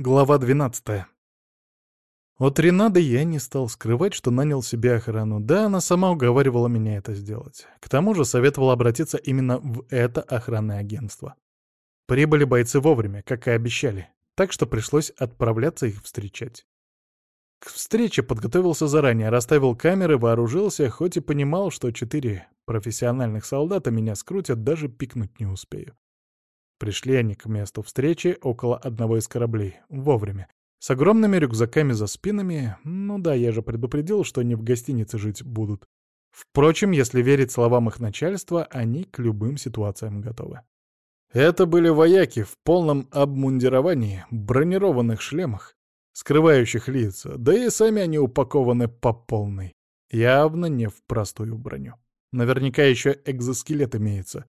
Глава 12. От Ренады я не стал скрывать, что нанял себе охрану. Да, она сама уговаривала меня это сделать. К тому же советовала обратиться именно в это охранное агентство. Прибыли бойцы вовремя, как и обещали, так что пришлось отправляться их встречать. К встрече подготовился заранее, расставил камеры, вооружился, хоть и понимал, что четыре профессиональных солдата меня скрутят, даже пикнуть не успею. Пришли они к месту встречи около одного из кораблей. Вовремя. С огромными рюкзаками за спинами. Ну да, я же предупредил, что они в гостинице жить будут. Впрочем, если верить словам их начальства, они к любым ситуациям готовы. Это были вояки в полном обмундировании, бронированных шлемах, скрывающих лица, да и сами они упакованы по полной. Явно не в простую броню. Наверняка еще экзоскелет имеется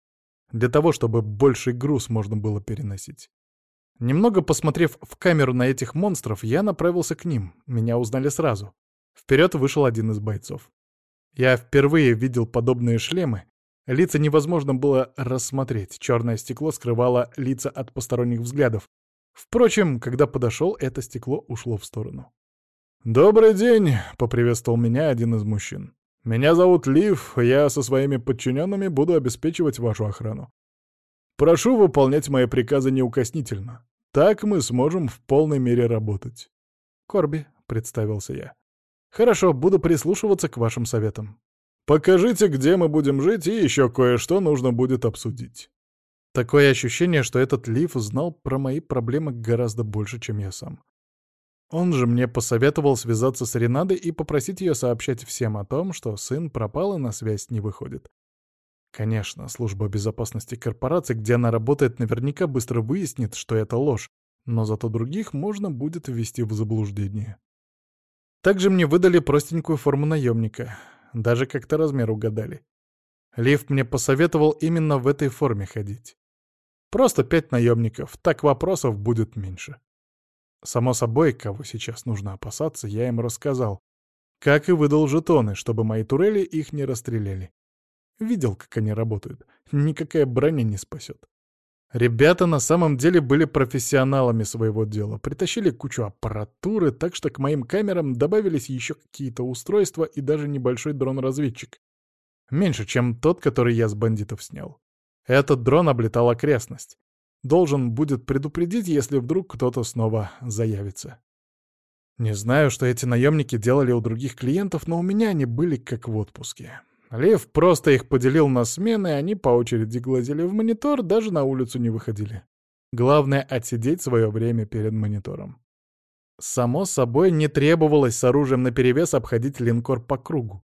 для того, чтобы больший груз можно было переносить. Немного посмотрев в камеру на этих монстров, я направился к ним. Меня узнали сразу. Вперед вышел один из бойцов. Я впервые видел подобные шлемы. Лица невозможно было рассмотреть. Черное стекло скрывало лица от посторонних взглядов. Впрочем, когда подошел, это стекло ушло в сторону. «Добрый день!» — поприветствовал меня один из мужчин. Меня зовут Лив, я со своими подчиненными буду обеспечивать вашу охрану. Прошу выполнять мои приказы неукоснительно. Так мы сможем в полной мере работать. Корби, — представился я. Хорошо, буду прислушиваться к вашим советам. Покажите, где мы будем жить, и еще кое-что нужно будет обсудить. Такое ощущение, что этот Лив знал про мои проблемы гораздо больше, чем я сам. Он же мне посоветовал связаться с Ренадой и попросить ее сообщать всем о том, что сын пропал и на связь не выходит. Конечно, служба безопасности корпорации, где она работает, наверняка быстро выяснит, что это ложь, но зато других можно будет ввести в заблуждение. Также мне выдали простенькую форму наемника. Даже как-то размер угадали. Лев мне посоветовал именно в этой форме ходить. Просто пять наемников, так вопросов будет меньше. Само собой, кого сейчас нужно опасаться, я им рассказал. Как и выдал жетоны, чтобы мои турели их не расстреляли. Видел, как они работают. Никакая броня не спасет. Ребята на самом деле были профессионалами своего дела. Притащили кучу аппаратуры, так что к моим камерам добавились еще какие-то устройства и даже небольшой дрон-разведчик. Меньше, чем тот, который я с бандитов снял. Этот дрон облетал окрестность. Должен будет предупредить, если вдруг кто-то снова заявится. Не знаю, что эти наемники делали у других клиентов, но у меня они были как в отпуске. Лев просто их поделил на смены, и они по очереди глазели в монитор, даже на улицу не выходили. Главное — отсидеть свое время перед монитором. Само собой, не требовалось с оружием наперевес обходить линкор по кругу.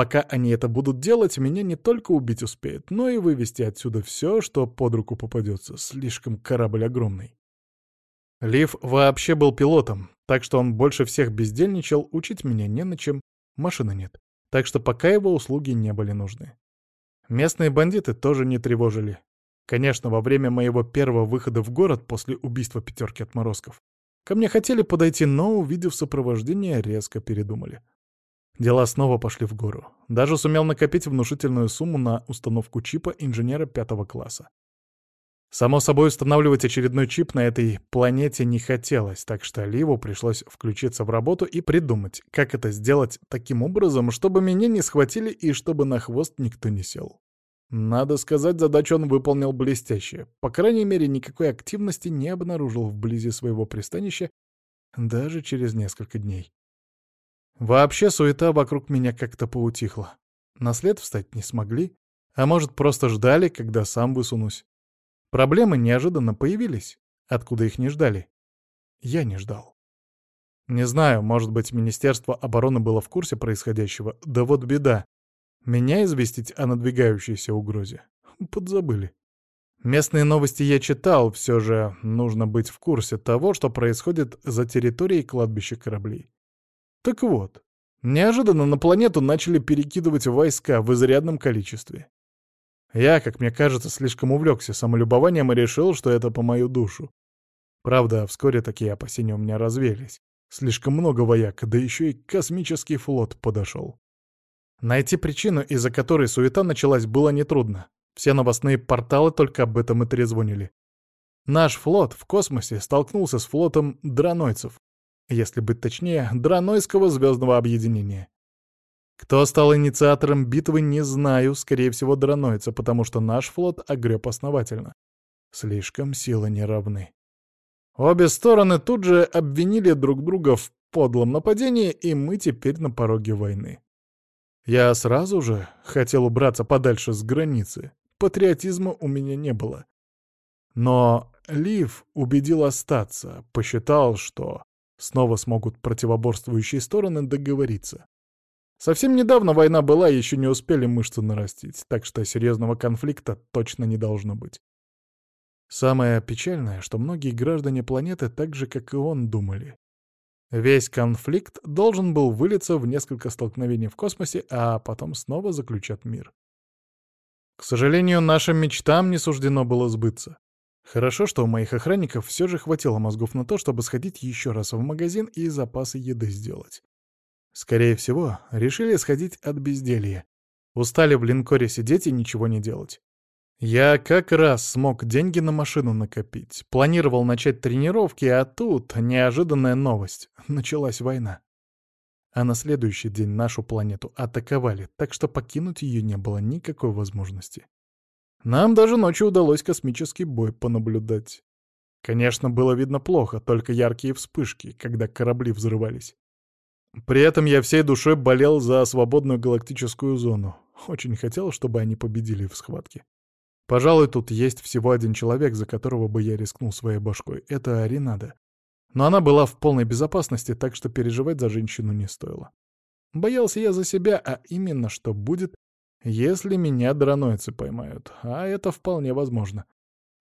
Пока они это будут делать, меня не только убить успеют, но и вывести отсюда все, что под руку попадется. Слишком корабль огромный. Лив вообще был пилотом, так что он больше всех бездельничал, учить меня не на чем, машины нет. Так что пока его услуги не были нужны. Местные бандиты тоже не тревожили. Конечно, во время моего первого выхода в город после убийства пятерки отморозков ко мне хотели подойти, но, увидев сопровождение, резко передумали. Дела снова пошли в гору. Даже сумел накопить внушительную сумму на установку чипа инженера пятого класса. Само собой, устанавливать очередной чип на этой планете не хотелось, так что Ливу пришлось включиться в работу и придумать, как это сделать таким образом, чтобы меня не схватили и чтобы на хвост никто не сел. Надо сказать, задачу он выполнил блестяще. По крайней мере, никакой активности не обнаружил вблизи своего пристанища даже через несколько дней. Вообще суета вокруг меня как-то поутихла. На след встать не смогли, а может, просто ждали, когда сам высунусь. Проблемы неожиданно появились, откуда их не ждали. Я не ждал. Не знаю, может быть, Министерство обороны было в курсе происходящего, да вот беда. Меня известить о надвигающейся угрозе подзабыли. Местные новости я читал, все же нужно быть в курсе того, что происходит за территорией кладбища кораблей. Так вот, неожиданно на планету начали перекидывать войска в изрядном количестве. Я, как мне кажется, слишком увлекся самолюбованием и решил, что это по мою душу. Правда, вскоре такие опасения у меня развеялись. Слишком много вояк, да еще и космический флот подошел. Найти причину, из-за которой суета началась, было нетрудно. Все новостные порталы только об этом и трезвонили. Наш флот в космосе столкнулся с флотом дранойцев, если быть точнее, дранойского звездного объединения. Кто стал инициатором битвы, не знаю, скорее всего, дранойцы, потому что наш флот огреб основательно. Слишком силы не равны. Обе стороны тут же обвинили друг друга в подлом нападении, и мы теперь на пороге войны. Я сразу же хотел убраться подальше с границы. Патриотизма у меня не было. Но Лив убедил остаться, посчитал, что снова смогут противоборствующие стороны договориться. Совсем недавно война была, еще не успели мышцы нарастить, так что серьезного конфликта точно не должно быть. Самое печальное, что многие граждане планеты так же, как и он, думали. Весь конфликт должен был вылиться в несколько столкновений в космосе, а потом снова заключат мир. К сожалению, нашим мечтам не суждено было сбыться. Хорошо, что у моих охранников все же хватило мозгов на то, чтобы сходить еще раз в магазин и запасы еды сделать. Скорее всего, решили сходить от безделья. Устали в линкоре сидеть и ничего не делать. Я как раз смог деньги на машину накопить. Планировал начать тренировки, а тут неожиданная новость. Началась война. А на следующий день нашу планету атаковали, так что покинуть ее не было никакой возможности. Нам даже ночью удалось космический бой понаблюдать. Конечно, было видно плохо, только яркие вспышки, когда корабли взрывались. При этом я всей душой болел за свободную галактическую зону. Очень хотел, чтобы они победили в схватке. Пожалуй, тут есть всего один человек, за которого бы я рискнул своей башкой. Это Ринада. Но она была в полной безопасности, так что переживать за женщину не стоило. Боялся я за себя, а именно, что будет, если меня дранойцы поймают. А это вполне возможно.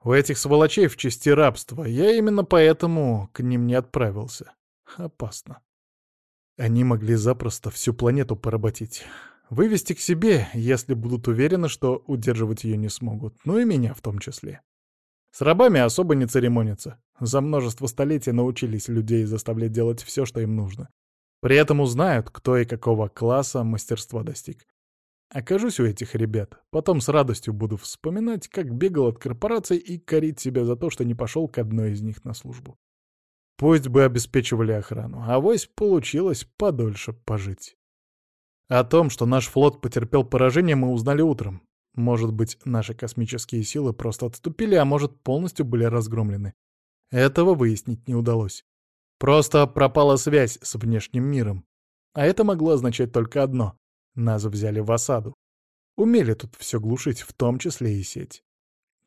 У этих сволочей в чести рабства. Я именно поэтому к ним не отправился. Опасно. Они могли запросто всю планету поработить. Вывести к себе, если будут уверены, что удерживать ее не смогут. Ну и меня в том числе. С рабами особо не церемонятся. За множество столетий научились людей заставлять делать все, что им нужно. При этом узнают, кто и какого класса мастерства достиг. Окажусь у этих ребят, потом с радостью буду вспоминать, как бегал от корпораций и корить себя за то, что не пошел к одной из них на службу. Пусть бы обеспечивали охрану, а вось получилось подольше пожить. О том, что наш флот потерпел поражение, мы узнали утром. Может быть, наши космические силы просто отступили, а может, полностью были разгромлены. Этого выяснить не удалось. Просто пропала связь с внешним миром. А это могло означать только одно — нас взяли в осаду. Умели тут все глушить, в том числе и сеть.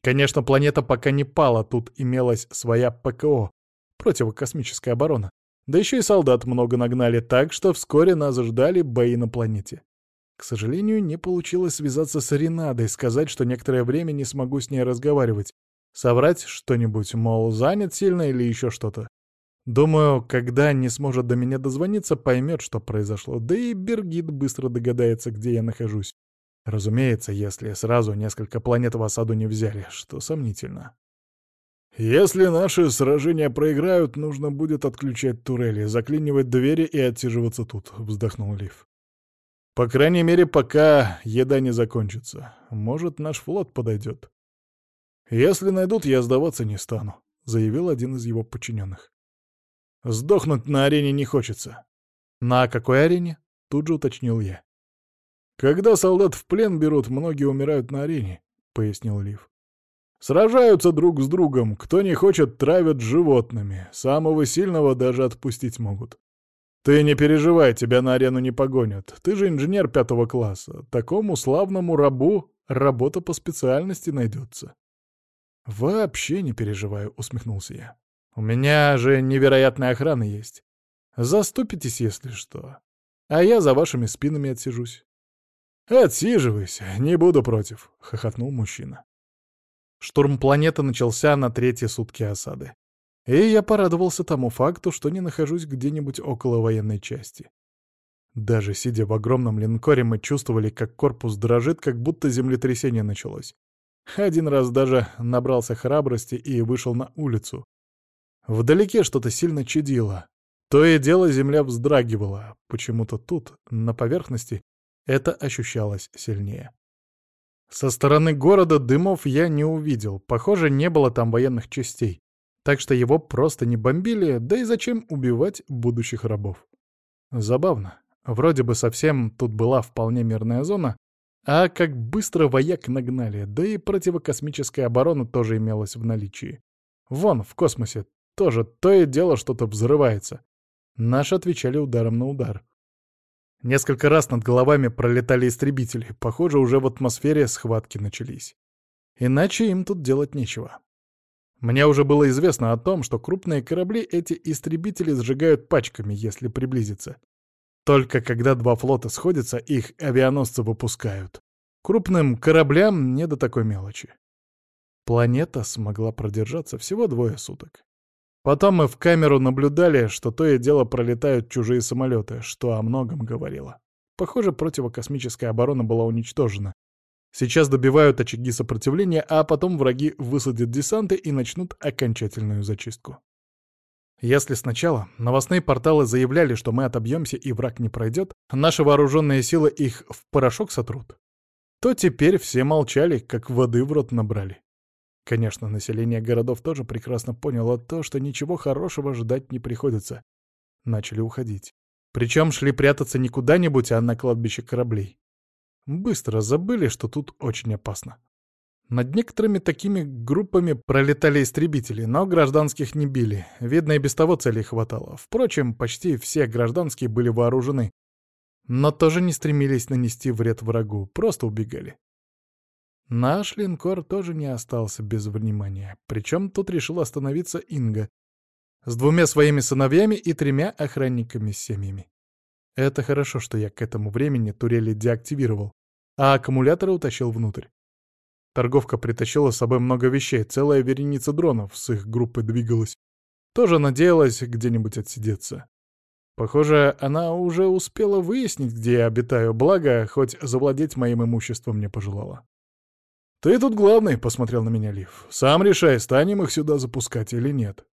Конечно, планета пока не пала, тут имелась своя ПКО, противокосмическая оборона. Да еще и солдат много нагнали, так что вскоре нас ждали бои на планете. К сожалению, не получилось связаться с Ренадой, сказать, что некоторое время не смогу с ней разговаривать. Соврать что-нибудь, мол, занят сильно или еще что-то. Думаю, когда не сможет до меня дозвониться, поймет, что произошло. Да и Бергит быстро догадается, где я нахожусь. Разумеется, если сразу несколько планет в осаду не взяли, что сомнительно. Если наши сражения проиграют, нужно будет отключать турели, заклинивать двери и отсиживаться тут, — вздохнул Лив. По крайней мере, пока еда не закончится. Может, наш флот подойдет. Если найдут, я сдаваться не стану, — заявил один из его подчиненных. Сдохнуть на арене не хочется. На какой арене? Тут же уточнил я. Когда солдат в плен берут, многие умирают на арене, — пояснил Лив. Сражаются друг с другом, кто не хочет, травят животными, самого сильного даже отпустить могут. Ты не переживай, тебя на арену не погонят, ты же инженер пятого класса, такому славному рабу работа по специальности найдется. «Вообще не переживаю», — усмехнулся я. «У меня же невероятная охрана есть. Заступитесь, если что. А я за вашими спинами отсижусь». «Отсиживайся, не буду против», — хохотнул мужчина. Штурм планеты начался на третьи сутки осады. И я порадовался тому факту, что не нахожусь где-нибудь около военной части. Даже сидя в огромном линкоре, мы чувствовали, как корпус дрожит, как будто землетрясение началось. Один раз даже набрался храбрости и вышел на улицу. Вдалеке что-то сильно чадило. То и дело земля вздрагивала. Почему-то тут, на поверхности, это ощущалось сильнее. Со стороны города дымов я не увидел, похоже, не было там военных частей, так что его просто не бомбили, да и зачем убивать будущих рабов. Забавно. Вроде бы совсем тут была вполне мирная зона, а как быстро вояк нагнали, да и противокосмическая оборона тоже имелась в наличии. Вон, в космосе, тоже то и дело что-то взрывается. Наши отвечали ударом на удар. Несколько раз над головами пролетали истребители, похоже, уже в атмосфере схватки начались. Иначе им тут делать нечего. Мне уже было известно о том, что крупные корабли эти истребители сжигают пачками, если приблизиться. Только когда два флота сходятся, их авианосцы выпускают. Крупным кораблям не до такой мелочи. Планета смогла продержаться всего двое суток. Потом мы в камеру наблюдали, что то и дело пролетают чужие самолеты, что о многом говорило. Похоже, противокосмическая оборона была уничтожена. Сейчас добивают очаги сопротивления, а потом враги высадят десанты и начнут окончательную зачистку. Если сначала новостные порталы заявляли, что мы отобьемся и враг не пройдет, наши вооруженные силы их в порошок сотрут, то теперь все молчали, как воды в рот набрали. Конечно, население городов тоже прекрасно поняло то, что ничего хорошего ждать не приходится. Начали уходить. Причем шли прятаться не куда-нибудь, а на кладбище кораблей. Быстро забыли, что тут очень опасно. Над некоторыми такими группами пролетали истребители, но гражданских не били. Видно, и без того целей хватало. Впрочем, почти все гражданские были вооружены. Но тоже не стремились нанести вред врагу, просто убегали. Наш линкор тоже не остался без внимания. Причем тут решил остановиться Инга. С двумя своими сыновьями и тремя охранниками с семьями. Это хорошо, что я к этому времени турели деактивировал, а аккумуляторы утащил внутрь. Торговка притащила с собой много вещей, целая вереница дронов с их группой двигалась. Тоже надеялась где-нибудь отсидеться. Похоже, она уже успела выяснить, где я обитаю, благо, хоть завладеть моим имуществом не пожелала. «Ты тут главный», — посмотрел на меня Лив. «Сам решай, станем их сюда запускать или нет».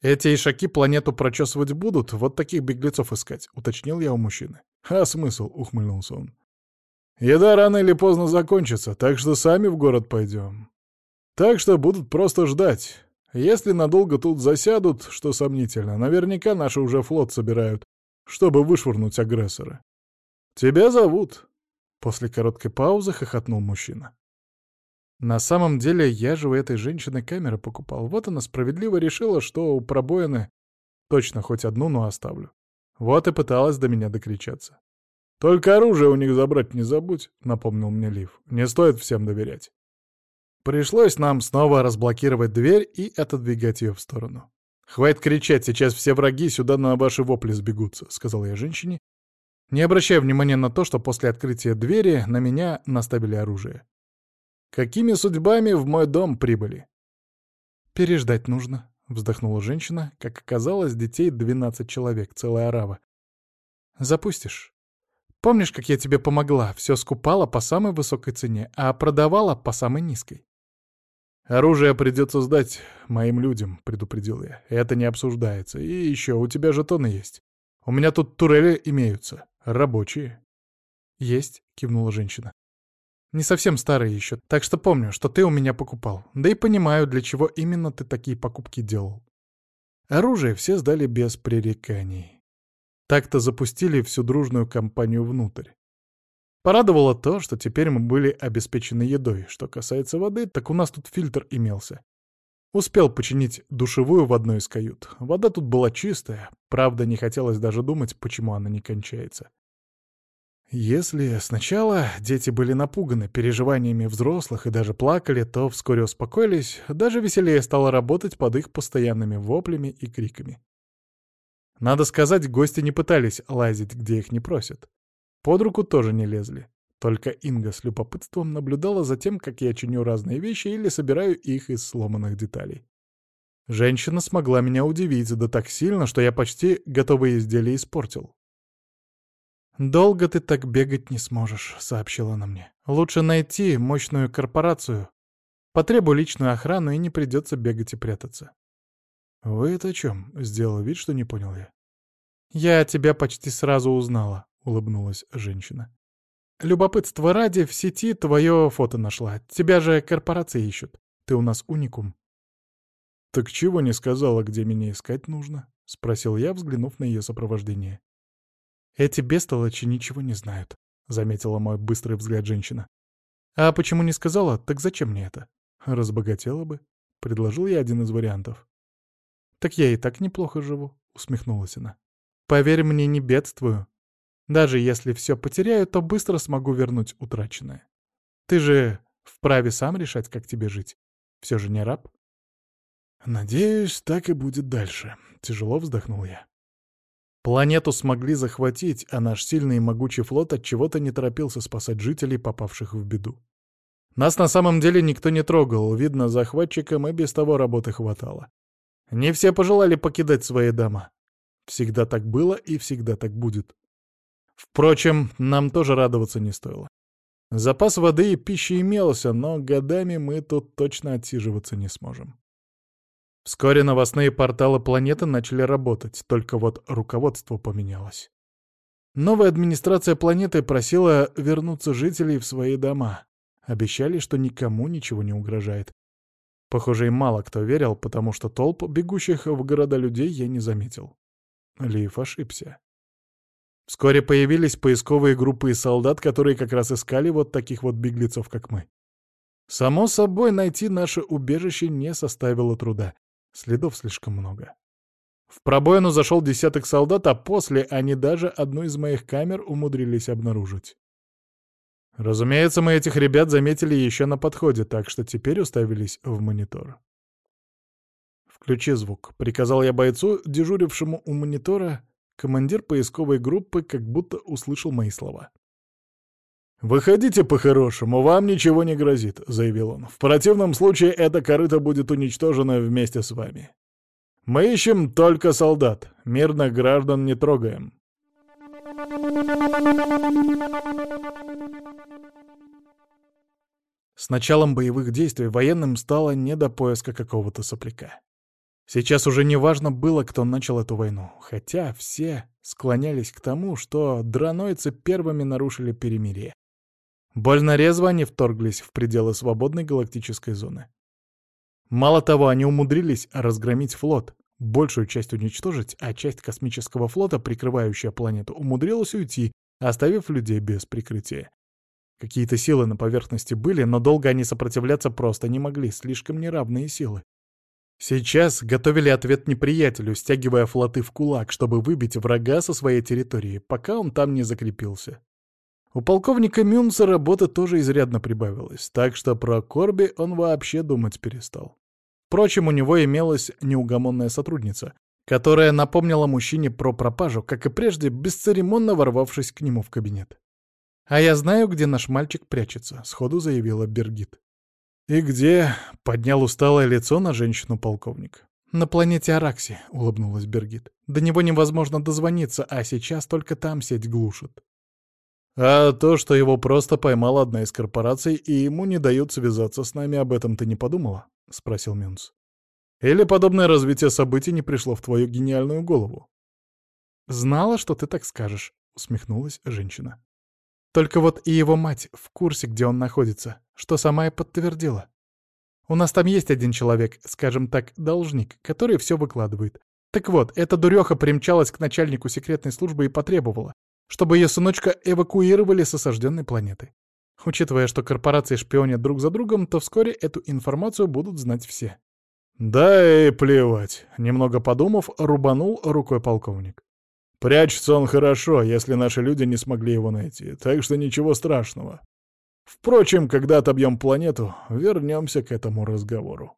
«Эти ишаки планету прочесывать будут, вот таких беглецов искать», — уточнил я у мужчины. «А смысл?» — ухмыльнулся он. «Еда рано или поздно закончится, так что сами в город пойдем. Так что будут просто ждать. Если надолго тут засядут, что сомнительно, наверняка наши уже флот собирают, чтобы вышвырнуть агрессора. Тебя зовут». После короткой паузы хохотнул мужчина. На самом деле, я же у этой женщины камеры покупал. Вот она справедливо решила, что у пробоины точно хоть одну, но оставлю. Вот и пыталась до меня докричаться. «Только оружие у них забрать не забудь», — напомнил мне Лив. «Не стоит всем доверять». Пришлось нам снова разблокировать дверь и отодвигать ее в сторону. «Хватит кричать, сейчас все враги сюда на ваши вопли сбегутся», — сказал я женщине, не обращая внимания на то, что после открытия двери на меня наставили оружие. Какими судьбами в мой дом прибыли? Переждать нужно, вздохнула женщина. Как оказалось, детей двенадцать человек, целая орава. Запустишь? Помнишь, как я тебе помогла? Все скупала по самой высокой цене, а продавала по самой низкой. «Оружие придется сдать моим людям», — предупредил я. «Это не обсуждается. И еще, у тебя жетоны есть. У меня тут турели имеются. Рабочие». «Есть», — кивнула женщина. Не совсем старый еще, так что помню, что ты у меня покупал. Да и понимаю, для чего именно ты такие покупки делал. Оружие все сдали без пререканий. Так-то запустили всю дружную компанию внутрь. Порадовало то, что теперь мы были обеспечены едой. Что касается воды, так у нас тут фильтр имелся. Успел починить душевую в одной из кают. Вода тут была чистая, правда, не хотелось даже думать, почему она не кончается. Если сначала дети были напуганы переживаниями взрослых и даже плакали, то вскоре успокоились, даже веселее стало работать под их постоянными воплями и криками. Надо сказать, гости не пытались лазить, где их не просят. Под руку тоже не лезли. Только Инга с любопытством наблюдала за тем, как я чиню разные вещи или собираю их из сломанных деталей. Женщина смогла меня удивить, да так сильно, что я почти готовые изделия испортил. «Долго ты так бегать не сможешь», — сообщила она мне. «Лучше найти мощную корпорацию. Потребуй личную охрану, и не придется бегать и прятаться». «Вы это о чем?» — сделал вид, что не понял я. «Я тебя почти сразу узнала», — улыбнулась женщина. Любопытство ради, в сети твое фото нашла. Тебя же корпорации ищут. Ты у нас уникум». «Так чего не сказала, где меня искать нужно?» — спросил я, взглянув на ее сопровождение. «Эти бестолочи ничего не знают», — заметила мой быстрый взгляд женщина. «А почему не сказала, так зачем мне это?» «Разбогатела бы», — предложил я один из вариантов. «Так я и так неплохо живу», — усмехнулась она. «Поверь мне, не бедствую. Даже если все потеряю, то быстро смогу вернуть утраченное. Ты же вправе сам решать, как тебе жить. Все же не раб». «Надеюсь, так и будет дальше», — тяжело вздохнул я. Планету смогли захватить, а наш сильный и могучий флот от чего то не торопился спасать жителей, попавших в беду. Нас на самом деле никто не трогал, видно, захватчикам и без того работы хватало. Не все пожелали покидать свои дома. Всегда так было и всегда так будет. Впрочем, нам тоже радоваться не стоило. Запас воды и пищи имелся, но годами мы тут точно отсиживаться не сможем. Вскоре новостные порталы планеты начали работать, только вот руководство поменялось. Новая администрация планеты просила вернуться жителей в свои дома. Обещали, что никому ничего не угрожает. Похоже, и мало кто верил, потому что толп бегущих в города людей я не заметил. Лив ошибся. Вскоре появились поисковые группы солдат, которые как раз искали вот таких вот беглецов, как мы. Само собой, найти наше убежище не составило труда. Следов слишком много. В пробоину зашел десяток солдат, а после они даже одну из моих камер умудрились обнаружить. Разумеется, мы этих ребят заметили еще на подходе, так что теперь уставились в монитор. «Включи звук», — приказал я бойцу, дежурившему у монитора. Командир поисковой группы как будто услышал мои слова. «Выходите по-хорошему, вам ничего не грозит», — заявил он. «В противном случае эта корыта будет уничтожена вместе с вами. Мы ищем только солдат, мирных граждан не трогаем». С началом боевых действий военным стало не до поиска какого-то сопляка. Сейчас уже не важно было, кто начал эту войну, хотя все склонялись к тому, что дранойцы первыми нарушили перемирие. Больно резво они вторглись в пределы свободной галактической зоны. Мало того, они умудрились разгромить флот, большую часть уничтожить, а часть космического флота, прикрывающая планету, умудрилась уйти, оставив людей без прикрытия. Какие-то силы на поверхности были, но долго они сопротивляться просто не могли, слишком неравные силы. Сейчас готовили ответ неприятелю, стягивая флоты в кулак, чтобы выбить врага со своей территории, пока он там не закрепился. У полковника Мюнса работы тоже изрядно прибавилось, так что про Корби он вообще думать перестал. Впрочем, у него имелась неугомонная сотрудница, которая напомнила мужчине про пропажу, как и прежде, бесцеремонно ворвавшись к нему в кабинет. «А я знаю, где наш мальчик прячется», — сходу заявила Бергит. «И где?» — поднял усталое лицо на женщину полковник. «На планете Аракси», — улыбнулась Бергит. «До него невозможно дозвониться, а сейчас только там сеть глушит». «А то, что его просто поймала одна из корпораций, и ему не дают связаться с нами, об этом ты не подумала?» — спросил Мюнс. «Или подобное развитие событий не пришло в твою гениальную голову?» «Знала, что ты так скажешь», — усмехнулась женщина. «Только вот и его мать в курсе, где он находится, что сама и подтвердила. У нас там есть один человек, скажем так, должник, который все выкладывает. Так вот, эта дуреха примчалась к начальнику секретной службы и потребовала, чтобы ее сыночка эвакуировали с осажденной планеты. Учитывая, что корпорации шпионят друг за другом, то вскоре эту информацию будут знать все. «Да и плевать», — немного подумав, рубанул рукой полковник. «Прячется он хорошо, если наши люди не смогли его найти, так что ничего страшного. Впрочем, когда отобьем планету, вернемся к этому разговору».